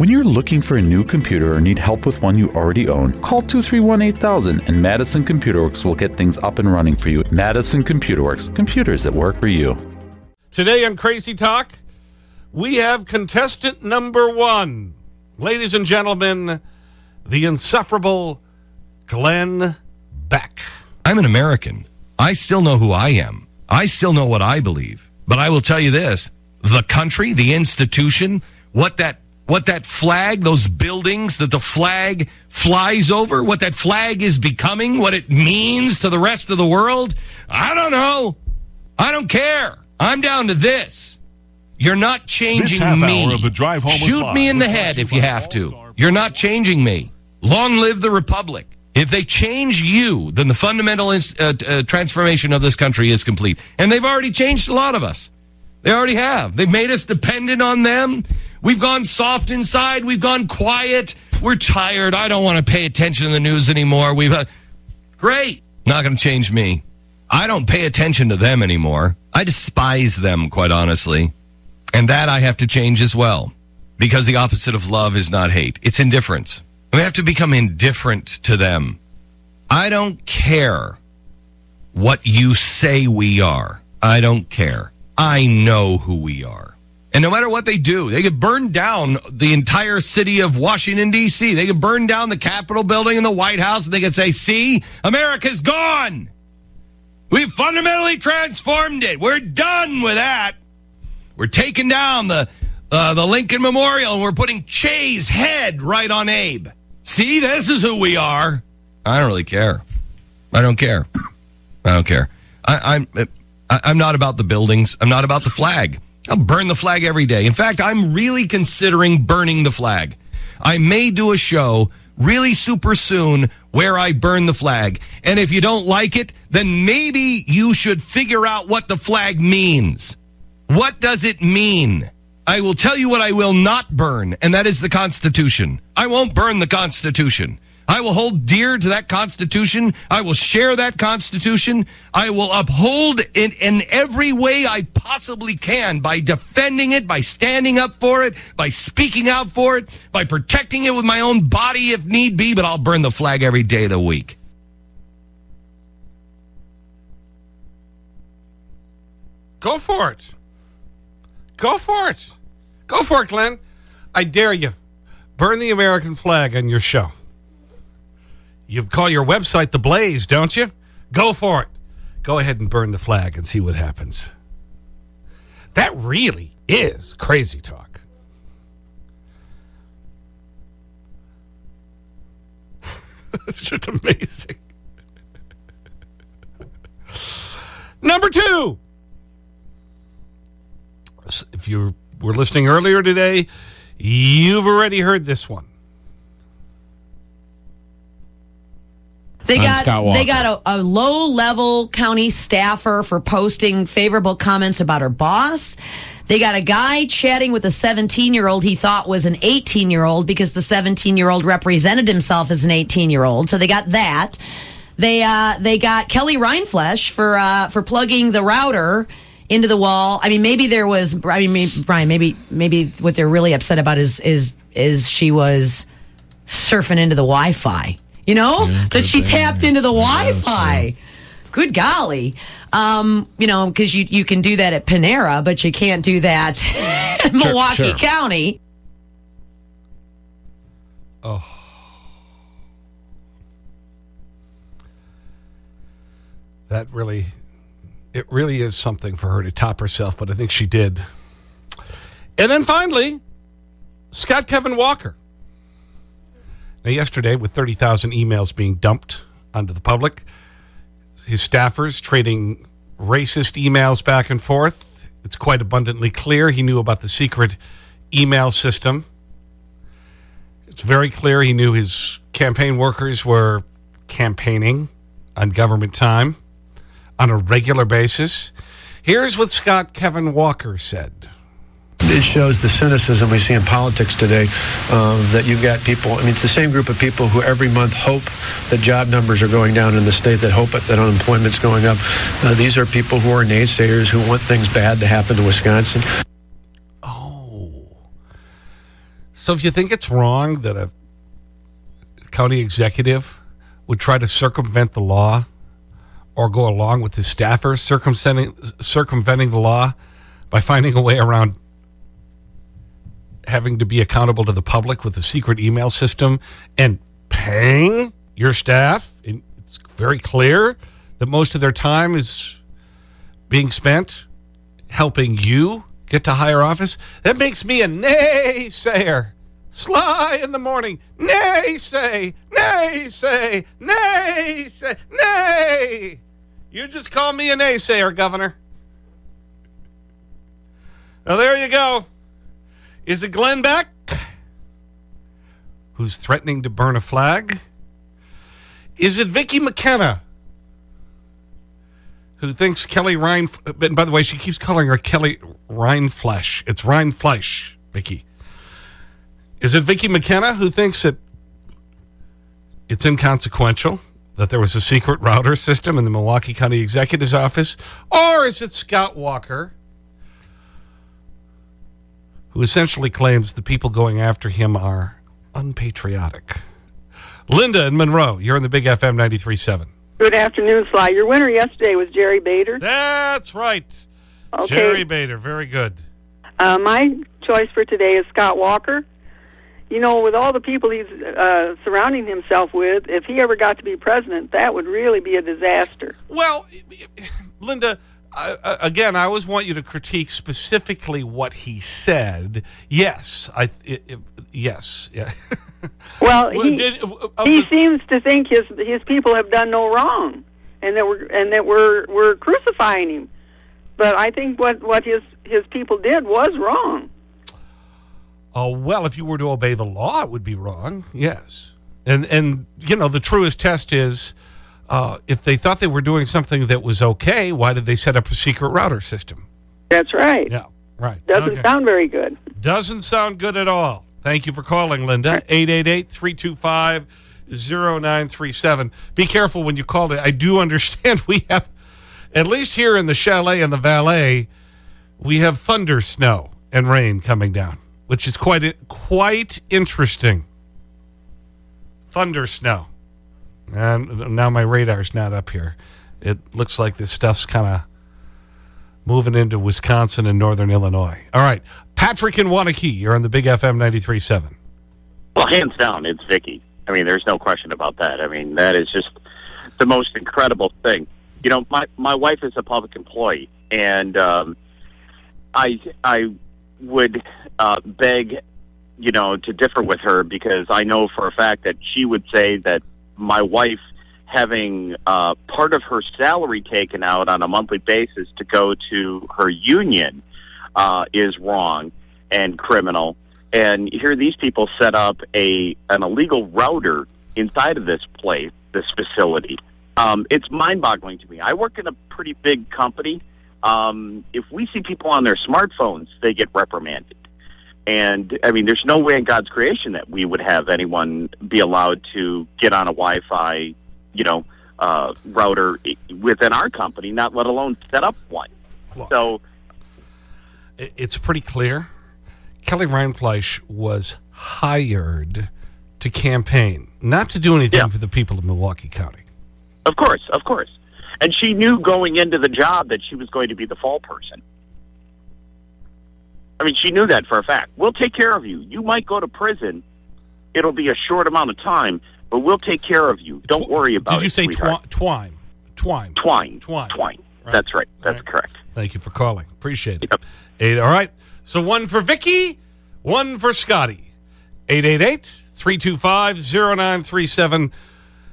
When you're looking for a new computer or need help with one you already own, call 231 8000 and Madison Computer Works will get things up and running for you. Madison Computer Works, computers that work for you. Today on Crazy Talk, we have contestant number one. Ladies and gentlemen, the insufferable Glenn Beck. I'm an American. I still know who I am. I still know what I believe. But I will tell you this the country, the institution, what that what that flag, those buildings that the flag flies over, what that flag is becoming, what it means to the rest of the world, I don't know. I don't care. I'm down to this. You're not changing This half me. hour of the drive home Shoot me in the head if you have to. You're not changing me. Long live the republic. If they change you, then the fundamental ins- uh, uh, transformation of this country is complete. And they've already changed a lot of us. They already have. They've made us dependent on them. We've gone soft inside. We've gone quiet. We're tired. I don't want to pay attention to the news anymore. We've uh, great. Not going to change me. I don't pay attention to them anymore. I despise them, quite honestly. And that I have to change as well. Because the opposite of love is not hate, it's indifference. We have to become indifferent to them. I don't care what you say we are. I don't care. I know who we are. And no matter what they do, they could burn down the entire city of Washington, D.C. They could burn down the Capitol building and the White House, and they could say, see, America's gone. We've fundamentally transformed it. We're done with that. We're taking down the uh, the Lincoln Memorial and we're putting Che's head right on Abe. See, this is who we are. I don't really care. I don't care. I don't care. I, I'm I'm not about the buildings. I'm not about the flag. I'll burn the flag every day. In fact, I'm really considering burning the flag. I may do a show really super soon where I burn the flag. And if you don't like it, then maybe you should figure out what the flag means. What does it mean? I will tell you what I will not burn, and that is the Constitution. I won't burn the Constitution. I will hold dear to that Constitution. I will share that Constitution. I will uphold it in every way I possibly can by defending it, by standing up for it, by speaking out for it, by protecting it with my own body if need be, but I'll burn the flag every day of the week. Go for it. Go for it. Go for it, Glenn. I dare you. Burn the American flag on your show. You call your website The Blaze, don't you? Go for it. Go ahead and burn the flag and see what happens. That really is crazy talk. it's just amazing. Number two. If you were listening earlier today, you've already heard this one. They got they got a, a low level county staffer for posting favorable comments about her boss. They got a guy chatting with a 17 year old he thought was an 18 year old because the 17 year old represented himself as an 18 year old. So they got that. They uh, they got Kelly Reinflesh for uh, for plugging the router into the wall. I mean, maybe there was. I mean, Brian. Maybe maybe what they're really upset about is is is she was surfing into the Wi-Fi. You know that she tapped into the Wi-Fi. Good golly. Um, you know, because you, you can do that at Panera, but you can't do that in Milwaukee sure. County. Oh. That really, it really is something for her to top herself, but I think she did. And then finally, Scott Kevin Walker. Now, yesterday, with 30,000 emails being dumped onto the public, his staffers trading racist emails back and forth, it's quite abundantly clear he knew about the secret email system. It's very clear he knew his campaign workers were campaigning on government time on a regular basis. Here's what Scott Kevin Walker said. It shows the cynicism we see in politics today um, that you've got people, I mean, it's the same group of people who every month hope that job numbers are going down in the state, that hope that unemployment's going up. Uh, these are people who are naysayers who want things bad to happen to Wisconsin. Oh. So if you think it's wrong that a county executive would try to circumvent the law or go along with his staffers circumventing, circumventing the law by finding a way around having to be accountable to the public with a secret email system and paying your staff. It's very clear that most of their time is being spent helping you get to higher office. That makes me a naysayer. Sly in the morning. Nay say, nay say, nay say, nay. You just call me a naysayer, Governor. Now, there you go. Is it Glenn Beck who's threatening to burn a flag? Is it Vicki McKenna who thinks Kelly Ryan... Uh, and by the way, she keeps calling her Kelly Rindfleisch. It's Rindfleisch, Vicki. Is it Vicki McKenna who thinks that it's inconsequential that there was a secret router system in the Milwaukee County Executive's office? Or is it Scott Walker who essentially claims the people going after him are unpatriotic? Linda in Monroe, you're in the Big FM 93.7. Good afternoon, Sly. Your winner yesterday was Jerry Bader. That's right. Okay. Jerry Bader, very good. Uh, my choice for today is Scott Walker. You know, with all the people he's uh, surrounding himself with, if he ever got to be president, that would really be a disaster. Well, Linda, uh, again, I always want you to critique specifically what he said. Yes, I, it, it, yes, yeah. Well, he, did- uh, he uh, seems to think his his people have done no wrong, and that we're and that we're we're crucifying him. But I think what what his his people did was wrong. Oh, well, if you were to obey the law, it would be wrong. Yes. And, and you know, the truest test is uh, if they thought they were doing something that was okay, why did they set up a secret router system? That's right. Yeah, right. Doesn't Okay. sound very good. Doesn't sound good at all. Thank you for calling, Linda. 888-325-0937. Be careful when you call it. I do understand we have, at least here in the chalet and the valet, we have thunder snow and rain coming down, which is quite, quite interesting. Thunder snow. And now my radar's not up here. It looks like this stuff's kind of moving into Wisconsin and northern Illinois. All right. Patrick and Waunakee, you're on the Big FM 93.7. Well, hands down, it's Vicki. I mean, there's no question about that. I mean, that is just the most incredible thing. You know, my my wife is a public employee, and um, I I would uh, beg, you know, to differ with her because I know for a fact that she would say that my wife having uh, part of her salary taken out on a monthly basis to go to her union uh, is wrong and criminal. And here these people set up a an illegal router inside of this place, this facility. Um, it's mind-boggling to me. I work in a pretty big company. Um, if we see people on their smartphones, they get reprimanded. And I mean, there's no way in God's creation that we would have anyone be allowed to get on a Wi-Fi, you know, uh, router within our company, not let alone set up one. Look. So It's pretty clear. Kelly Rindfleisch was hired to campaign, not to do anything Yeah. for the people of Milwaukee County. Of course, of course. And she knew going into the job that she was going to be the fall person. I mean, she knew that for a fact. We'll take care of you. You might go to prison. It'll be a short amount of time, but we'll take care of you. Don't Tw- worry about Did you it. say sweetheart. twi twine? Twine. Twine. Twine. Twine. Right. That's right. That's Right. correct. Thank you for calling. Appreciate it. Yep. Eight, all right. So one for Vicki, one for Scotty. 888-325-0937.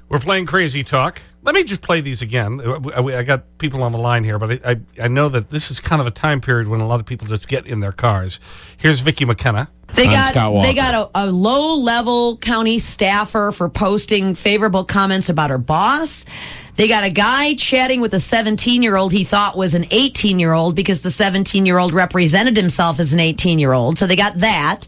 We're playing Crazy Talk. Let me just play these again. I I got people on the line here, but I, I, I know that this is kind of a time period when a lot of people just get in their cars. Here's Vicki McKenna. They I'm got they got a, a low level county staffer for posting favorable comments about her boss. They got a guy chatting with a 17 year old he thought was an 18 year old because the 17 year old represented himself as an 18 year old. So they got that.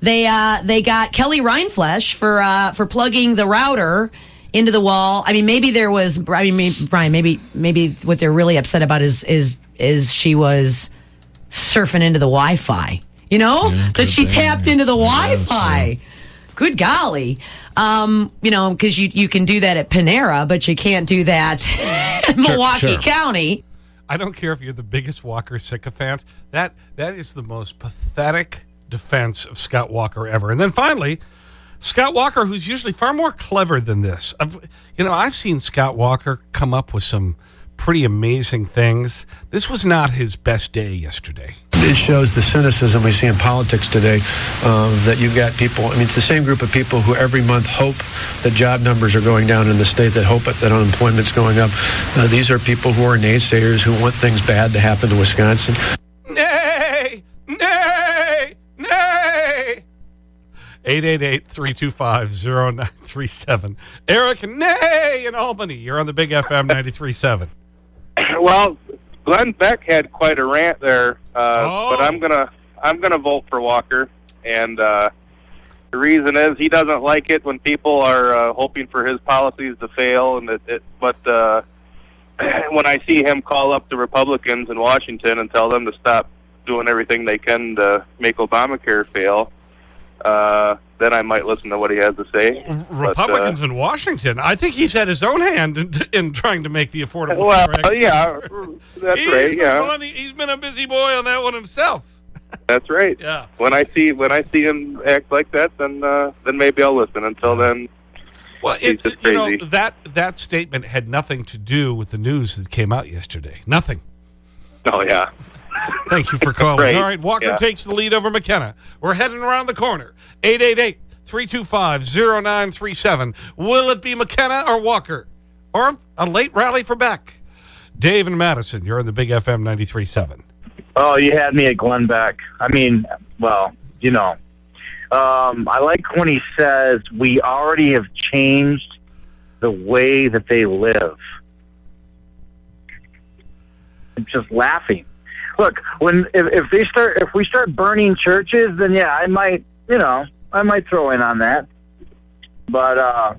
They uh, they got Kelly Rindfleisch for uh, for plugging the router into the wall. I mean, maybe there was. I mean, Brian. Maybe maybe what they're really upset about is is is she was surfing into the Wi-Fi you know, Yeah, that she thing. tapped into the Wi-Fi. Good golly. Um, you know, because you, you can do that at Panera, but you can't do that in Milwaukee sure. County. I don't care if you're the biggest Walker sycophant. That that is the most pathetic defense of Scott Walker ever. And then finally, Scott Walker, who's usually far more clever than this. I've, you know, I've seen Scott Walker come up with some pretty amazing things. This was not his best day yesterday. It shows the cynicism we see in politics today um, that you've got people, I mean, it's the same group of people who every month hope that job numbers are going down in the state, that hope that unemployment's going up. Uh, these are people who are naysayers who want things bad to happen to Wisconsin. 888-325-0937. Eric, nay in Albany. You're on the Big FM 93.7. Well, Glenn Beck had quite a rant there, uh, Oh. but I'm gonna I'm gonna vote for Walker, and uh, the reason is he doesn't like it when people are uh, hoping for his policies to fail, and it. it but uh, when I see him call up the Republicans in Washington and tell them to stop doing everything they can to make Obamacare fail, uh, then I might listen to what he has to say. But, uh, Republicans in Washington. I think he's had his own hand in, in trying to make the Affordable well, Care Act. yeah, that's He's right. Yeah, plenty- he's been a busy boy on that one himself. that's right. Yeah. when I see when I see him act like that, then uh, then maybe I'll listen. Until then, Well, He's it, just you know, that, that statement had nothing to do with the news that came out yesterday. Nothing. oh yeah, Thank you for calling. All right, Walker Yeah. takes the lead over McKenna. We're heading around the corner. 888-325-0937. Will it be McKenna or Walker? Or a late rally for Beck? Dave and Madison, you're on the Big FM 93.7. Oh, you had me at Glenn Beck. I mean, well, you know, um, I like when he says we already have changed the way that they live. I'm just laughing. Look, when if, if they start if we start burning churches, then yeah, I might you know I might throw in on that. But uh,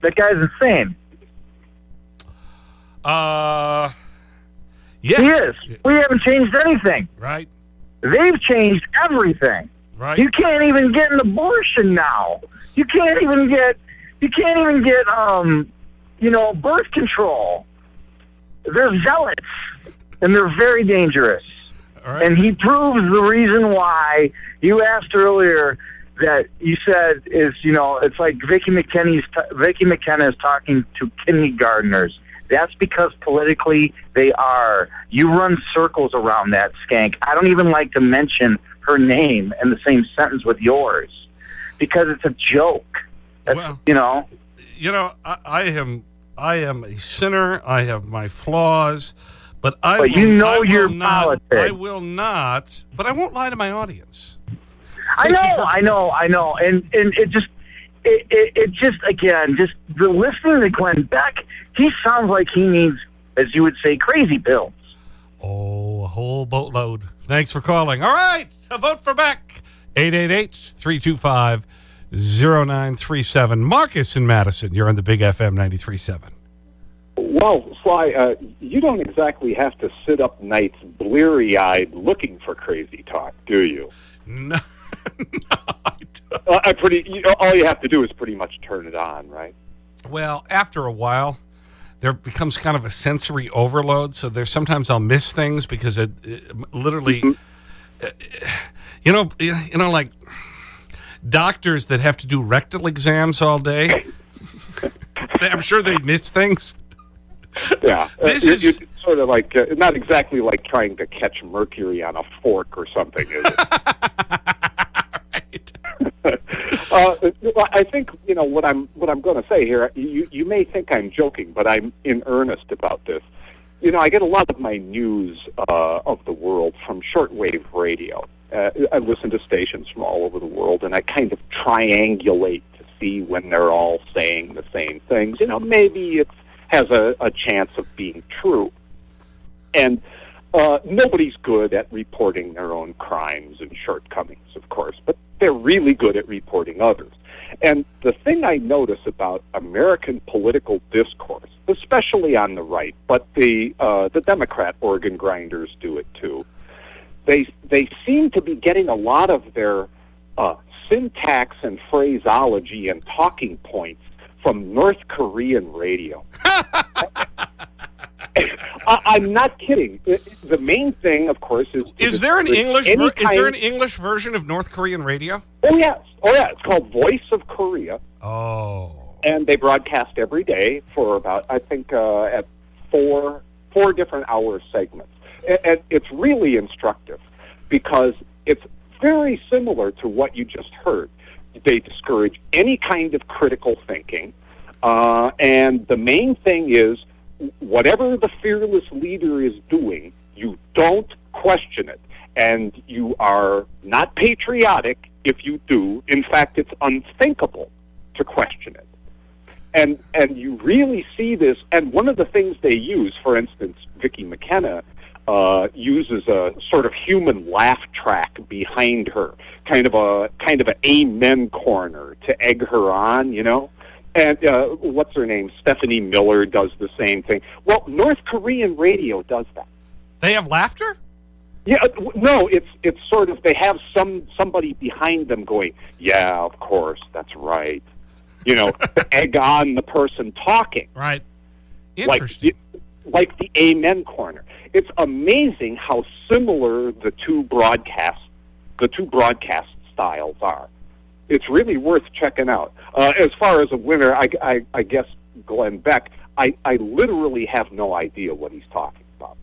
that guy's insane. Uh, yeah, He is. We haven't changed anything. Right, They've changed everything. right. You can't even get an abortion now. You can't even get you can't even get um you know birth control. They're zealots and they're very dangerous. Right. And he proves the reason why you asked earlier that you said is you know it's like Vicki McKinney's Vicki McKenna is talking to kindergartners. That's because politically they are. You run circles around that skank. I don't even like to mention her name in the same sentence with yours because it's a joke. That's, Well- you know, you know, I, I am I am a sinner. I have my flaws, but I. But will, you know will your not, politics. I will not, but I won't lie to my audience. I know, I know, I know, and and it just it, it it just again just the listening to Glenn Beck, he sounds like he needs, as you would say, crazy pills. Oh, a whole boatload. Thanks for calling. All right, a vote for Beck. 888-325-0937. Marcus in Madison, you're on the Big FM 93.7. Well, Sly, uh, you don't exactly have to sit up nights bleary eyed looking for crazy talk, do you? No, no, I. Uh, I pretty. You, all you have to do is pretty much turn it on, right? Well, after a while, there becomes kind of a sensory overload. So there's sometimes I'll miss things because it, it literally, uh, you know, you know, like doctors that have to do rectal exams all day. I'm sure they miss things. Yeah. Uh, This you- is- you- sort of like uh, not exactly like trying to catch mercury on a fork or something, is it? uh, I think you know what I'm what I'm going to say here. You you may think I'm joking, but I'm in earnest about this. You know, I get a lot of my news uh, of the world from shortwave radio. Uh, I listen to stations from all over the world, and I kind of triangulate to see when they're all saying the same things. You know, maybe it has a, a chance of being true. And uh, nobody's good at reporting their own crimes and shortcomings, of course, but they're really good at reporting others. And the thing I notice about American political discourse, especially on the right, but the uh, the Democrat organ grinders do it too, they they seem to be getting a lot of their uh, syntax and phraseology and talking points from North Korean radio. I, I'm not kidding. The main thing, of course, is Is there an English is there an English version of North Korean radio? Oh yes, oh yeah. It's called Voice of Korea, Oh, and they broadcast every day for about I think uh, at four four different hour segments, and it's really instructive because it's very similar to what you just heard. They discourage any kind of critical thinking, uh, and the main thing is whatever the fearless leader is doing, you don't question it. And you are not patriotic if you do. In fact, it's unthinkable to question it. And and you really see this. And one of the things they use, for instance, Vicki McKenna uh, uses a sort of human laugh track behind her, kind of a kind of an amen corner to egg her on, you know. And uh, what's her name? Stephanie Miller does the same thing. Well, North Korean radio does that. they have laughter. Yeah, uh, no, it's it's sort of they have some somebody behind them going, "Yeah, of course, that's right." You know, egg on the person talking, Right. like Interesting. like the amen corner. It's amazing how similar the two broadcast the two broadcast styles are. It's really worth checking out. Uh, as far as a winner, I, I, I guess Glenn Beck. I, I literally have no idea what he's talking about.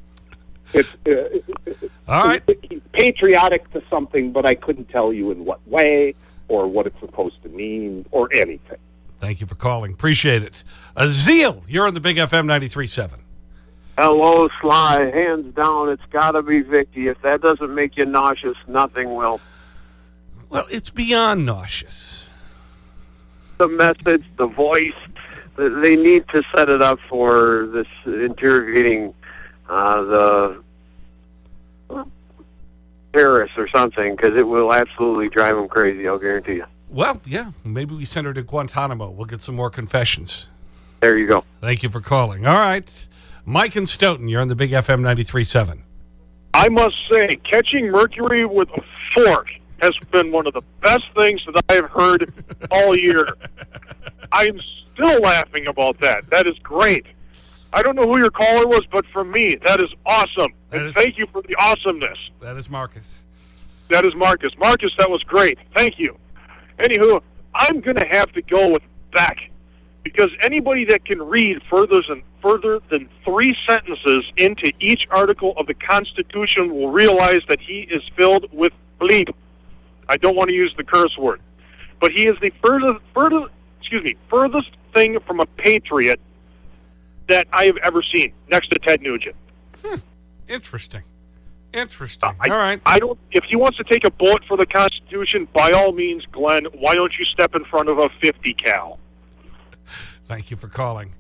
It's uh, All right. he's patriotic to something, but I couldn't tell you in what way or what it's supposed to mean or anything. Thank you for calling. Appreciate it. Uh, Zeal, you're on the Big FM 93.7. Hello, Sly. Hands down, it's got to be Vicki. If that doesn't make you nauseous, nothing will. Well, it's beyond nauseous. The message, the voice, they need to set it up for this interrogating uh, the terrorists or something, because it will absolutely drive them crazy, I'll guarantee you. Well, yeah, maybe we send her to Guantanamo. We'll get some more confessions. There you go. Thank you for calling. All right. Mike and Stoughton, you're on the Big FM 93.7. I must say, catching Mercury with a fork has been one of the best things that I have heard all year. I'm still laughing about that. That is great. I don't know who your caller was, but for me, that is awesome. That and is- thank you for the awesomeness. That is Marcus. That is Marcus. Marcus, that was great. Thank you. Anywho, I'm going to have to go with Beck because anybody that can read further than further than three sentences into each article of the Constitution will realize that he is filled with bleep. I don't want to use the curse word, but he is the furthest, furthest, excuse me, furthest thing from a patriot that I have ever seen, next to Ted Nugent. Hmm. Interesting. Interesting. I, All right. I don't. If he wants to take a bullet for the Constitution, by all means, Glenn. Why don't you step in front of a 50 cal? Thank you for calling.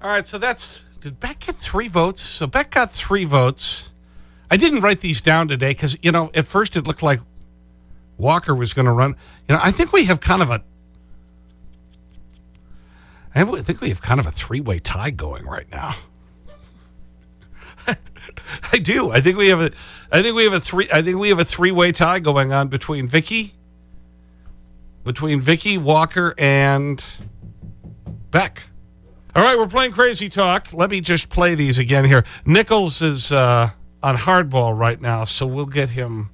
All right, so that's. Did Beck get three votes? So Beck got three votes. I didn't write these down today because, you know, at first it looked like Walker was going to run. You know, I think we have kind of a. I think we have kind of a three way tie going right now. I do. I think we have a. I think we have a three. I think we have a three way tie going on between Vicki, between Vicki Walker and Beck. All right, we're playing Crazy Talk. Let me just play these again here. Nichols is uh, on hardball right now, so we'll get him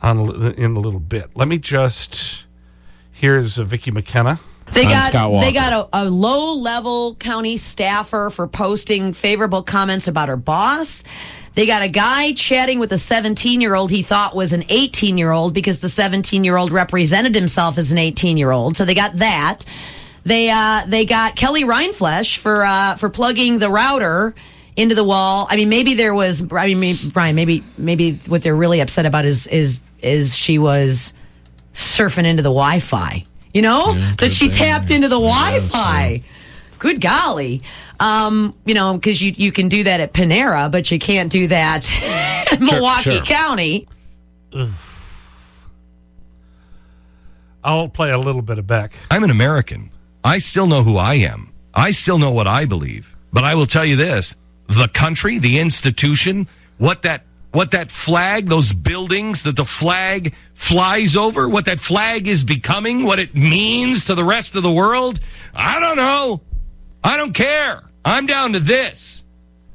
on a in a little bit. Let me just. Here's uh, Vicki McKenna. They got they got a, a low level county staffer for posting favorable comments about her boss. They got a guy chatting with a 17 year old he thought was an 18 year old because the 17 year old represented himself as an 18 year old. So they got that. They uh, they got Kelly Reinflesh for uh, for plugging the router into the wall. I mean, maybe there was. I mean, maybe- Brian. Maybe maybe what they're really upset about is is is she was surfing into the Wi-Fi. You know that she tapped into the Wi-Fi. Good golly. Um, you know, because you, you can do that at Panera, but you can't do that in Sure, Milwaukee sure. County. I'll play a little bit of Beck. I'm an American. I still know who I am. I still know what I believe. But I will tell you this the country, the institution, what that what that flag, those buildings that the flag flies over, what that flag is becoming, what it means to the rest of the world? I don't know. I don't care. I'm down to this.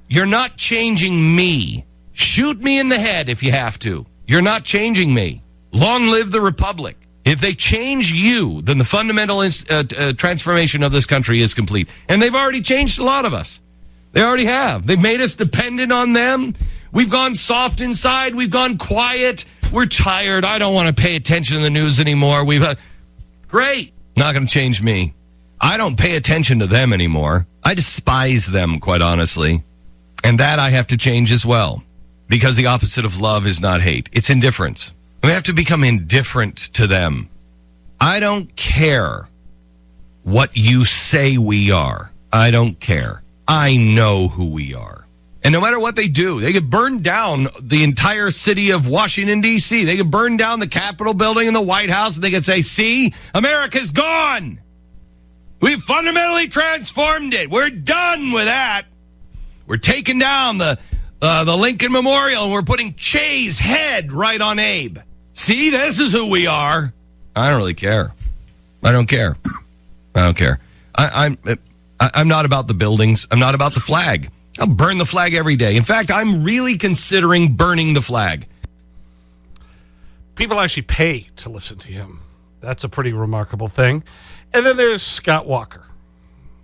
You're not changing me. Shoot me in the head if you have to. You're not changing me. Long live the Republic. If they change you, then the fundamental uh, uh, transformation of this country is complete. And they've already changed a lot of us. They already have. They've made us dependent on them. We've gone soft inside. We've gone quiet. We're tired. I don't want to pay attention to the news anymore. We've uh, great. Not going to change me. I don't pay attention to them anymore. I despise them, quite honestly. And that I have to change as well. Because the opposite of love is not hate, it's indifference. We have to become indifferent to them. I don't care what you say we are. I don't care. I know who we are. And no matter what they do, they could burn down the entire city of Washington, D.C. They could burn down the Capitol building and the White House, and they could say, see, America's gone. We've fundamentally transformed it. We're done with that. We're taking down the, uh, the Lincoln Memorial, and we're putting Che's head right on Abe. See, this is who we are. I don't really care. I don't care. I don't care. I, I'm, I, I'm not about the buildings. I'm not about the flag. I'll burn the flag every day. In fact, I'm really considering burning the flag. People actually pay to listen to him. That's a pretty remarkable thing. And then there's Scott Walker.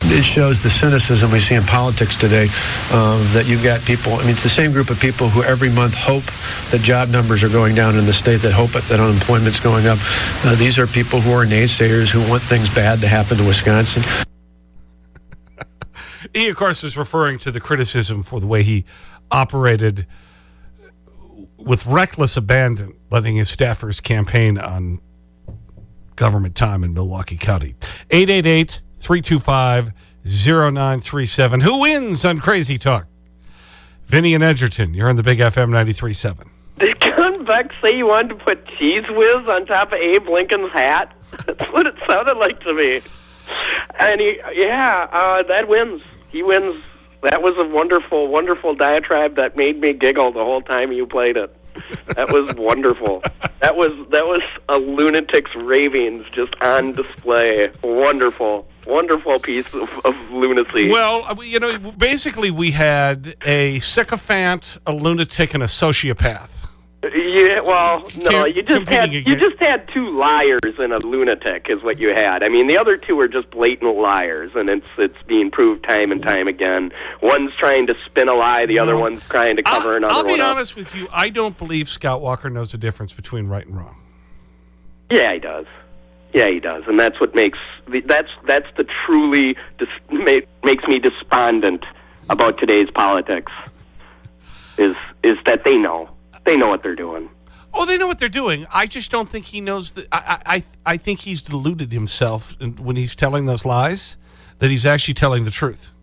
It shows the cynicism we see in politics today um, that you've got people, I mean, it's the same group of people who every month hope that job numbers are going down in the state, that hope that unemployment's going up. Uh, these are people who are naysayers who want things bad to happen to Wisconsin. he, of course, is referring to the criticism for the way he operated with reckless abandon, letting his staffers campaign on government time in Milwaukee County. 888 325 0937. Who wins on Crazy Talk? Vinny and Edgerton, you're on the Big FM 93.7. Did Gun Beck say you wanted to put cheese whiz on top of Abe Lincoln's hat? That's what it sounded like to me. And he, yeah, uh, that wins. He wins. That was a wonderful, wonderful diatribe that made me giggle the whole time you played it. That was wonderful. That was that was a lunatic's ravings just on display. Wonderful, wonderful piece of, of lunacy. Well, uh, you know, basically we had a sycophant, a lunatic, and a sociopath. Yeah, well, no, you just had you just had two liars and a lunatic is what you had. I mean, the other two are just blatant liars, and it's it's being proved time and time again. One's trying to spin a lie, the other one's trying to cover I'll, another I'll be one up. honest with you. I don't believe Scott Walker knows the difference between right and wrong. Yeah, he does. Yeah, he does, and that's what makes the, that's that's the truly dis, ma- makes me despondent about today's politics. Is is that they know they know what they're doing. Oh, they know what they're doing. I just don't think he knows that. I, I, I think he's deluded himself when he's telling those lies, that he's actually telling the truth.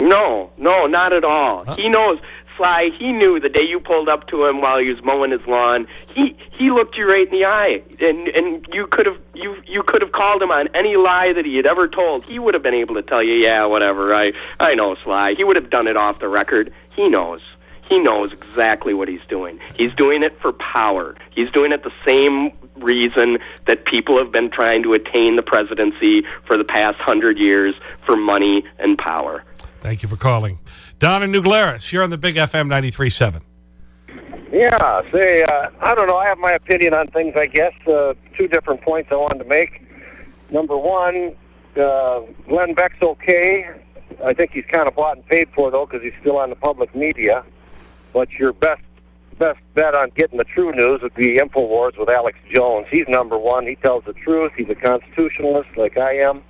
No, no, not at all. He knows, Sly. He knew the day you pulled up to him while he was mowing his lawn. He he looked you right in the eye, and and you could have you you could have called him on any lie that he had ever told. He would have been able to tell you, yeah, whatever. I I know, Sly. He would have done it off the record. He knows. He knows exactly what he's doing. He's doing it for power. He's doing it the same reason that people have been trying to attain the presidency for the past hundred years for money and power. Thank you for calling. Don and New Glarus, you're on the Big FM 93.7. Yeah, say, uh, I don't know. I have my opinion on things, I guess. Uh, two different points I wanted to make. Number one, uh, Glenn Beck's okay. I think he's kind of bought and paid for, though, because he's still on the public media. But your best best bet on getting the true news would be InfoWars with Alex Jones. He's number one. He tells the truth. He's a constitutionalist like I am.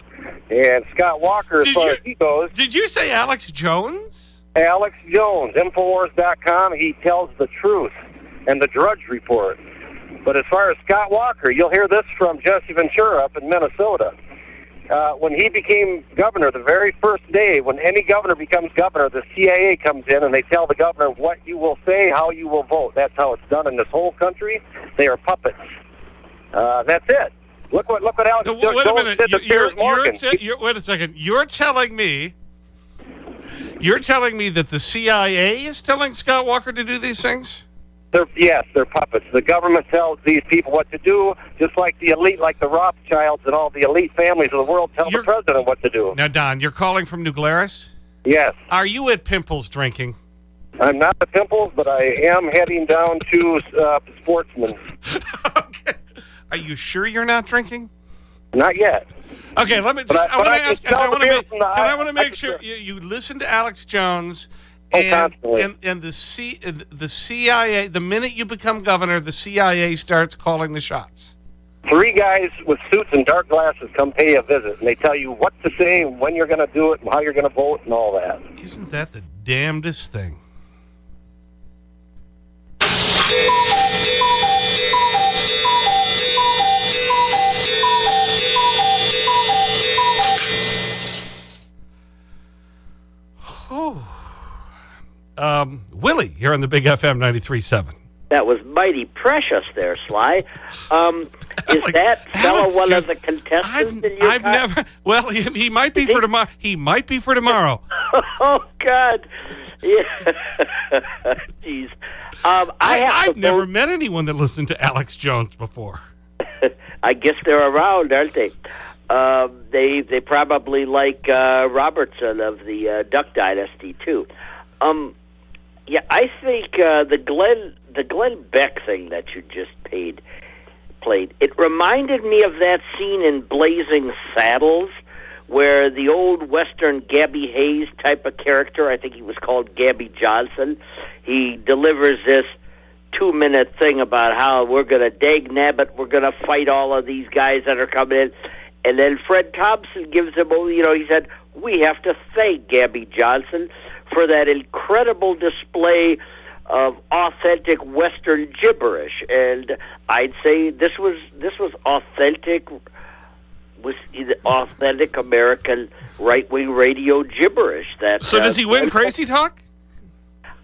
And Scott Walker, as Did far you- as he goes, Did you say Alex Jones? Alex Jones, Infowars.com, he tells the truth and the Drudge Report. But as far as Scott Walker, you'll hear this from Jesse Ventura up in Minnesota. Uh, when he became governor, the very first day, when any governor becomes governor, the CIA comes in and they tell the governor what you will say, how you will vote. That's how it's done in this whole country. They are puppets. Uh, that's it. Look what look what Alex No, Jo- wait a minute. did to You- You're, Piers Morgan. you're you're- wait a second. You're telling me. You're telling me that the CIA is telling Scott Walker to do these things? They're yes, they're puppets. The government tells these people what to do, just like the elite, like the Rothschilds and all the elite families of the world tell the president what to do. Now, Don, you're calling from New Glarus? Yes. Are you at Pimples drinking? I'm not at Pimples, but I am heading down to uh, Sportsman. Are you sure you're not drinking? Not yet. Okay, let me But just. I- I, want to ask. I want to make. Can I want to make sure you, you listen to Alex Jones Oh, and constantly. and and the C the CIA. The minute you become governor, the CIA starts calling the shots. Three guys with suits and dark glasses come pay a visit, and they tell you what to say, and when you're going to do it, and how you're going to vote, and all that. Isn't that the damnedest thing? Um, Willie, here on the Big FM 93.7. That was mighty precious there, Sly. Um, is that fellow Alex one of the contestants in your I've never. Well, he, he might be for tomorrow. He might be for tomorrow. oh, God. Yeah. Jeez. Um, I, have I've never met anyone that listened to Alex Jones before. I guess they're around, aren't they? Um, they they probably like uh, Robertson of the uh, Duck Dynasty too. Um, yeah, I think uh, the Glenn the Glenn Beck thing that you just paid played. It reminded me of that scene in Blazing Saddles where the old Western Gabby Hayes type of character, I think he was called Gabby Johnson, he delivers this two minute thing about how we're going to dag nabbit, we're going to fight all of these guys that are coming in. And then Fred Thompson gives him, oh, you know, he said, we have to thank Gabby Johnson for that incredible display of authentic Western gibberish. And I'd say this was this was authentic was authentic American right wing radio gibberish. That So does uh, he win Crazy Talk?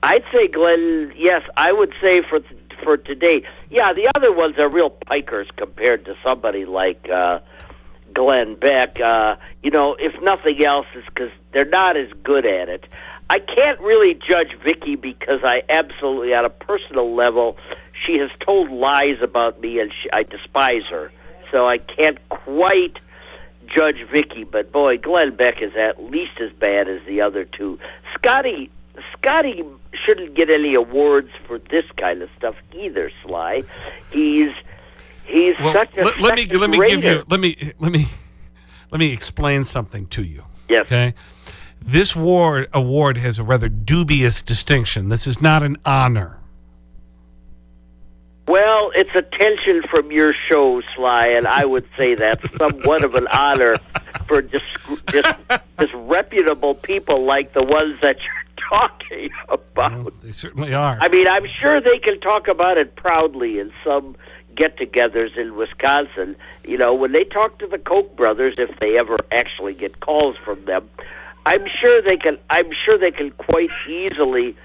I'd say Glenn. Yes, I would say for for today. Yeah, the other ones are real pikers compared to somebody like uh, Glenn Beck. Uh, you know, if nothing else, is because they're not as good at it. I can't really judge Vicki because I absolutely, on a personal level, she has told lies about me, and she, I despise her. So I can't quite judge Vicki, but boy, Glenn Beck is at least as bad as the other two. Scotty Scotty shouldn't get any awards for this kind of stuff either, Sly. He's he's Well, such a let, let me let me give you let me let me let me explain something to you. Yes. Okay. This award award has a rather dubious distinction. This is not an honor. Well, it's attention from your show, Sly, and I would say that's somewhat of an honor for dis- dis- disreputable people like the ones that you're talking about. They certainly are. I mean, I'm sure they can talk about it proudly in some get-togethers in Wisconsin. You know, when they talk to the Koch brothers, if they ever actually get calls from them, I'm sure they can. I'm sure they can quite easily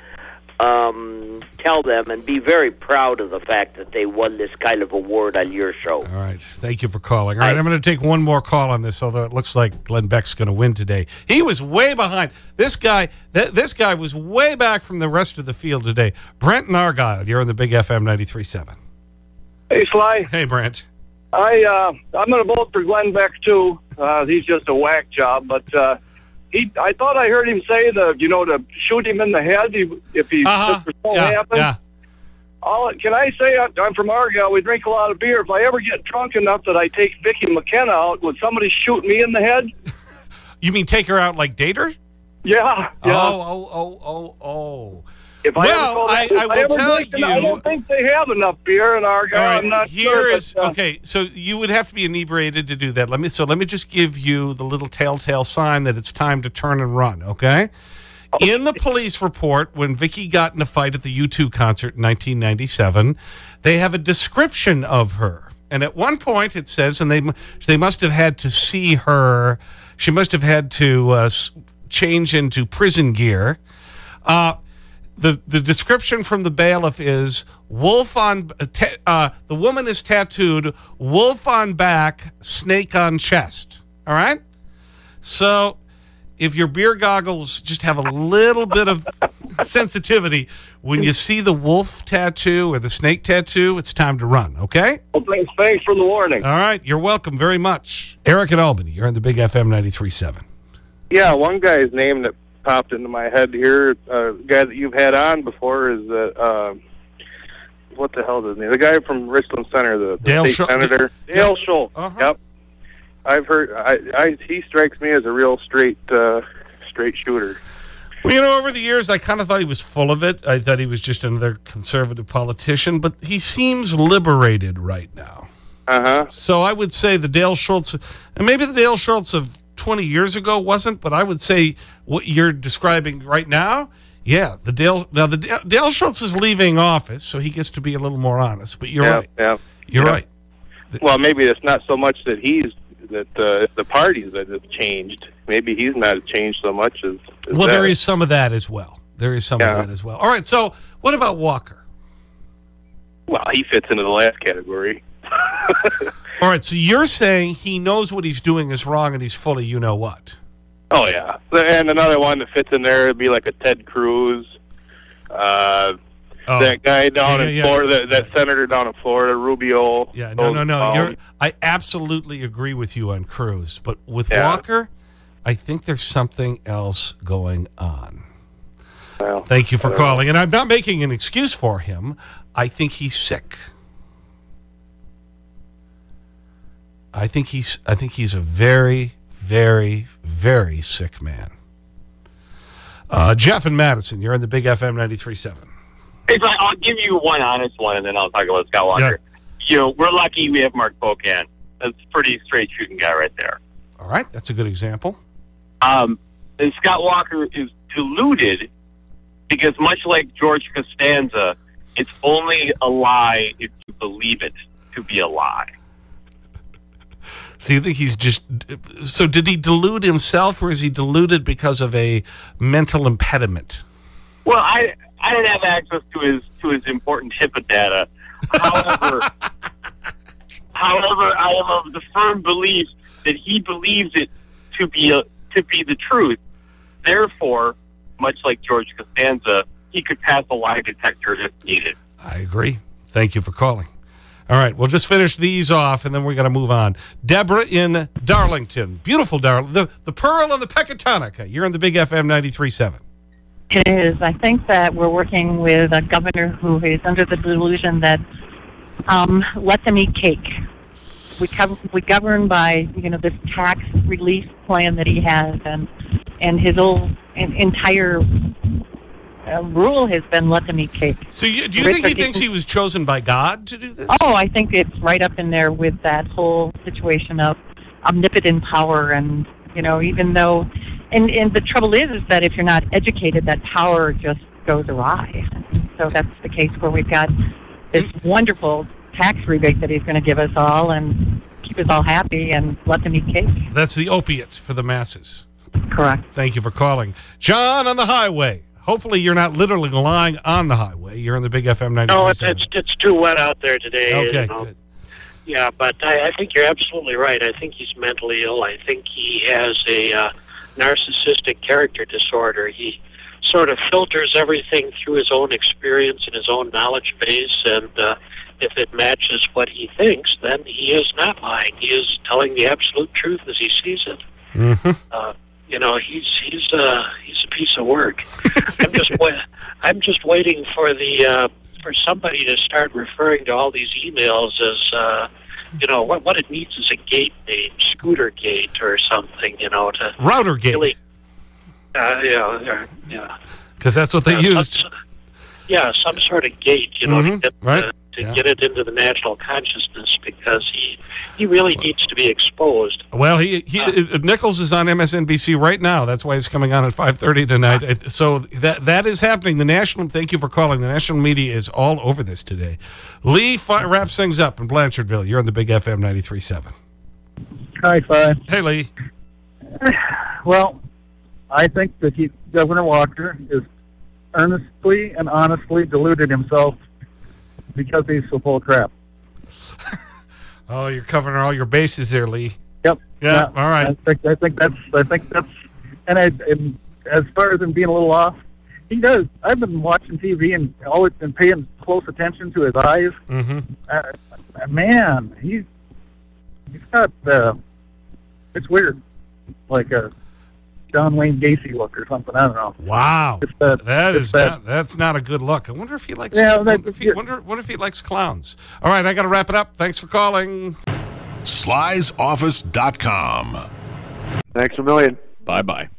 um, tell them and be very proud of the fact that they won this kind of award on your show. All right. Thank you for calling. All right. I'm going to take one more call on this, although it looks like Glenn Beck's going to win today. He was way behind. This guy, th this guy was way back from the rest of the field today. Brent and Argyle, you're on the Big FM 93.7. Hey, Sly. Hey, Brent. I uh, I'm going to vote for Glenn Beck too. Uh, he's just a whack job, but uh, he I thought I heard him say the you know to shoot him in the head if- he Uh-huh. if Yeah, happened. yeah. All, can I say I'm from Argyle? We drink a lot of beer. If I ever get drunk enough that I take Vicki McKenna out, would somebody shoot me in the head? You mean take her out like date her? Yeah. yeah. Oh, oh, oh, oh, oh. If I well, go I, I will tell you. I don't think they have enough beer in Argyle. All right, I'm not here sure. is- but, uh, okay. So you would have to be inebriated to do that. Let me so let me just give you the little telltale sign that it's time to turn and run. Okay. In the police report, when Vicki got in a fight at the U2 concert in 1997, they have a description of her. And at one point it says, and they, they must have had to see her, she must have had to uh, change into prison gear. Uh, the, the description from the bailiff is wolf on, uh, uh, the woman is tattooed wolf on back, snake on chest. All right? So if your beer goggles just have a little bit of sensitivity, when you see the wolf tattoo or the snake tattoo, it's time to run, okay? Well, thanks, thanks for the warning. All right, you're welcome very much. Eric in Albany, you're on the Big FM 93.7. Yeah, one guy's name that popped into my head here, a uh, guy that you've had on before, is uh, uh, what the hell is his name? The guy from Richland Center, the, the Dale state senator, Dale Schultz. Uh-huh. Yep. I've heard. I, I he strikes me as a real straight, uh, straight shooter. Well, you know, over the years, I kind of thought he was full of it. I thought he was just another conservative politician, but he seems liberated right now. Uh huh. So I would say the Dale Schultz, and maybe the Dale Schultz of 20 years ago wasn't, but I would say what you're describing right now, yeah, the Dale, now the Dale, Dale Schultz is leaving office, so he gets to be a little more honest, but you're yeah, right. Yeah. You're Yeah. right. Well, maybe it's not so much that he's that uh, the parties that have changed. Maybe he's not changed so much as. as Well, that. there is some of that as well. There is some Yeah. of that as well. All right, so what about Walker? Well, he fits into the last category. All right, so you're saying he knows what he's doing is wrong and he's fully you know what? Oh yeah, and another one that fits in there would be like a Ted Cruz. Uh, Oh. That guy down Yeah, in yeah, Florida, that, that senator down in Florida, Rubio. Yeah, no, no, no. Um, You're, I absolutely agree with you on Cruz, but with Yeah. Walker, I think there's something else going on. Well, Thank you for know. calling. And I'm not making an excuse for him. I think he's sick. I think he's, I think he's a very, very, very sick man. Uh, Jeff and Madison, you're on the Big FM 93.7. Hey, Brian, I'll give you one honest one, and then I'll talk about Scott Walker. You know, we're lucky we have Mark Pocan. That's a pretty straight shooting guy right there. All right, that's a good example. Um, and Scott Walker is deluded because, much like George Costanza, it's only a lie if you believe it to be a lie. So you think he's just so did he delude himself or is he deluded because of a mental impediment? Well, I I didn't have access to his to his important HIPAA data. However, however, I am of the firm belief that he believes it to be a, to be the truth. Therefore, much like George Costanza, he could pass a lie detector if needed. I agree. Thank you for calling. All right, we'll just finish these off and then we're going to move on. Deborah in Darlington. Beautiful Darlington. The, the Pearl and the Pecatonica. You're on the Big FM 93.7. It is. I think that we're working with a governor who is under the delusion that um, let them eat cake. We, we govern by you know this tax relief plan that he has, and and his whole en- entire uh, rule has been let them eat cake. So you, do you think he thinks he was chosen by God to do this? Oh, I think it's right up in there with that whole situation of omnipotent power, and you know, even though, and and the trouble is, is that if you're not educated, that power just goes awry. So that's the case where we've got this wonderful tax rebate that he's going to give us all, and keep us all happy, and let them eat cake. That's the opiate for the masses. Correct. Thank you for calling. John on the highway. Hopefully you're not literally lying on the highway. You're in the Big FM 93.7. No, it's, it's it's too wet out there today. Okay, you know. good. Yeah, but I, I think you're absolutely right. I think he's mentally ill. I think he has a uh, narcissistic character disorder. He sort of filters everything through his own experience and his own knowledge base, and uh, if it matches what he thinks, then he is not lying. He is telling the absolute truth as he sees it. Mm-hmm. Uh, you know, he's he's uh, he's a piece of work. I'm just wa- I'm just waiting for the uh, for somebody to start referring to all these emails as uh, you know what what it needs is a gate name, Scooter Gate or something. You know, to Router gate. really, uh, yeah, yeah, yeah. Because that's what they some- used. Yeah, some sort of gate, you know, Mhm, to, get, right, uh, to yeah. get it into the national consciousness because he he really needs to be exposed. Well, he, he uh, Nichols is on MSNBC right now. That's why he's coming on at 5:30 tonight. Uh, So that that is happening. The national thank you for calling. The national media is all over this today. Lee fi- wraps things up in Blanchardville. You're on the Big FM 93.7. Hi, Fi. Hey, Lee. Well, I think that he, Governor Walker is earnestly and honestly deluded himself because he's so full of crap. Oh, you're covering all your bases there, Lee. Yep. Yeah, all right. I think I think that's I think that's and I, and as far as him being a little off, he does. I've been watching TV and always been paying close attention to his eyes. Mm-hmm. Uh, man, he's he's got uh, it's weird, like a John Wayne Gacy look or something. I don't know. Wow. It's that, That it's is that- not, that's not a good look. I wonder if he likes. Yeah, wonder, if he, wonder, wonder if he likes clowns. All right, I got to wrap it up. Thanks for calling. Sly'sOffice.com. Thanks a million. Bye bye.